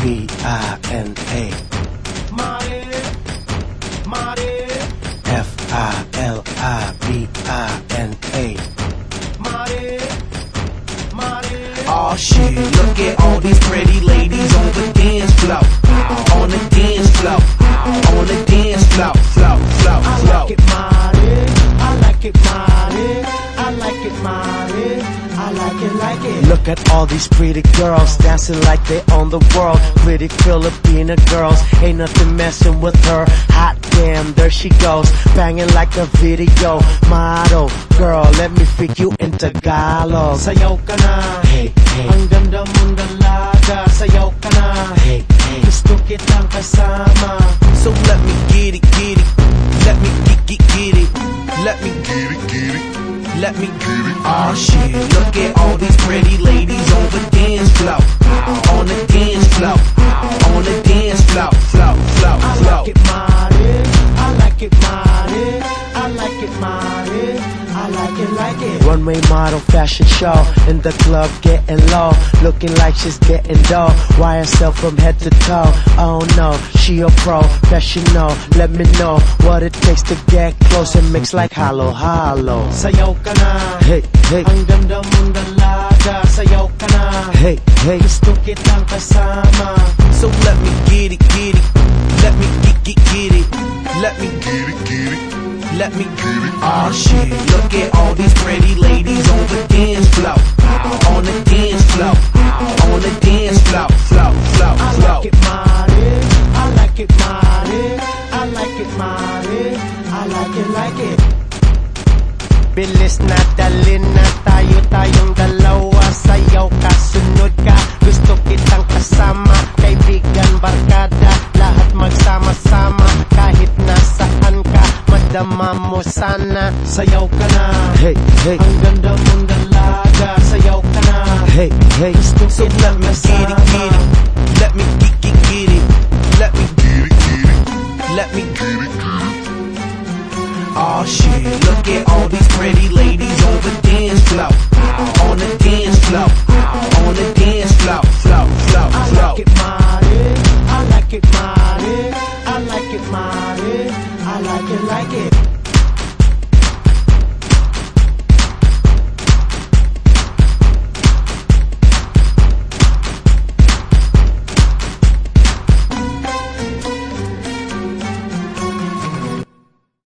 V-I-N-A. F-I-L-I-V-I-N-A. Oh shit, look at all these pretty ladies on the dance floor. Look at all these pretty girls dancing like they own the world. Pretty Filipina girls, ain't nothing messing with her. Hot damn, there she goes, banging like a video model. Girl, let me freak you in Tagalog. Sayaw ka na, Hey, hey, ang ganda mong dalaga. Sayaw ka na, hey, hey. gusto kitang kasama. So let me get it, get it. Let me. Aw ah, shit, look at all these pretty ladies on the dance floor. On the dance floor. On the dance floor. Floor, floor, I like it mighty, I like it mighty, I like it I like it. Runway model fashion show in the club getting low, looking like she's getting dough. YSL from head to toe. Oh no, she a professional. Let me know what it takes to get close and mix like hollow hollow. Sayaw ka na, Hey, hey, ang ganda mong dalaga. Sayaw ka na, hey, hey. gusto kitang kasama. So let me get it, get it. Let me get, get, get it. Let me get it, get it. Let me get it. Aw shit, look at all these pretty ladies on the dance floor. On the dance floor. On the dance floor. Floor, floor, I floor. like it mighty, I like it mighty, I like it mighty, I like it, like it. Bilis na dalin na tayo tayong dalawa sana Sayaw ka na. Hey, hey. Ang ganda mong dalaga. Sayaw ka na. Hey, hey. Gusto so let me get it, get it Let me get it, get it Let me get it, get it Let me get it, get it oh, shit, look at all these pretty ladies on the dance floor. On the dance floor. On the dance floor, I like it, I like it, mighty I like it, mighty I like it, like it.